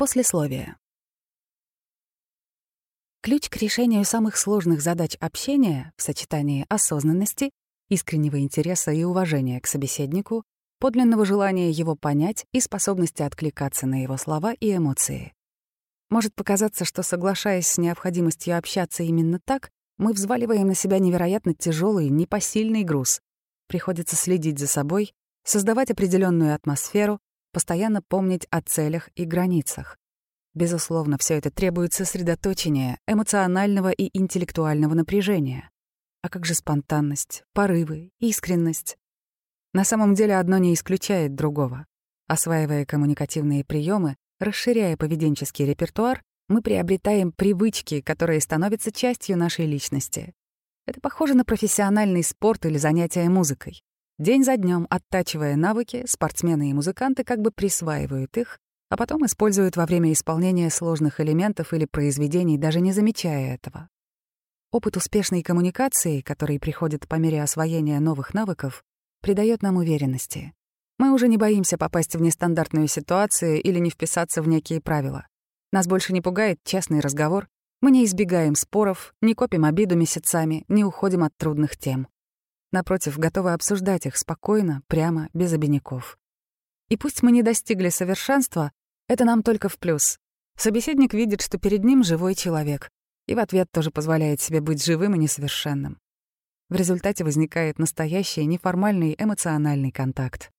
Послесловие. Ключ к решению самых сложных задач общения в сочетании осознанности, искреннего интереса и уважения к собеседнику, подлинного желания его понять и способности откликаться на его слова и эмоции. Может показаться, что, соглашаясь с необходимостью общаться именно так, мы взваливаем на себя невероятно тяжелый, непосильный груз. Приходится следить за собой, создавать определенную атмосферу, постоянно помнить о целях и границах. Безусловно, все это требует сосредоточения, эмоционального и интеллектуального напряжения. А как же спонтанность, порывы, искренность? На самом деле одно не исключает другого. Осваивая коммуникативные приемы, расширяя поведенческий репертуар, мы приобретаем привычки, которые становятся частью нашей личности. Это похоже на профессиональный спорт или занятие музыкой. День за днем, оттачивая навыки, спортсмены и музыканты как бы присваивают их, а потом используют во время исполнения сложных элементов или произведений, даже не замечая этого. Опыт успешной коммуникации, который приходит по мере освоения новых навыков, придает нам уверенности. Мы уже не боимся попасть в нестандартную ситуацию или не вписаться в некие правила. Нас больше не пугает честный разговор, мы не избегаем споров, не копим обиду месяцами, не уходим от трудных тем. Напротив, готовы обсуждать их спокойно, прямо, без обиняков. И пусть мы не достигли совершенства, это нам только в плюс. Собеседник видит, что перед ним живой человек, и в ответ тоже позволяет себе быть живым и несовершенным. В результате возникает настоящий неформальный эмоциональный контакт.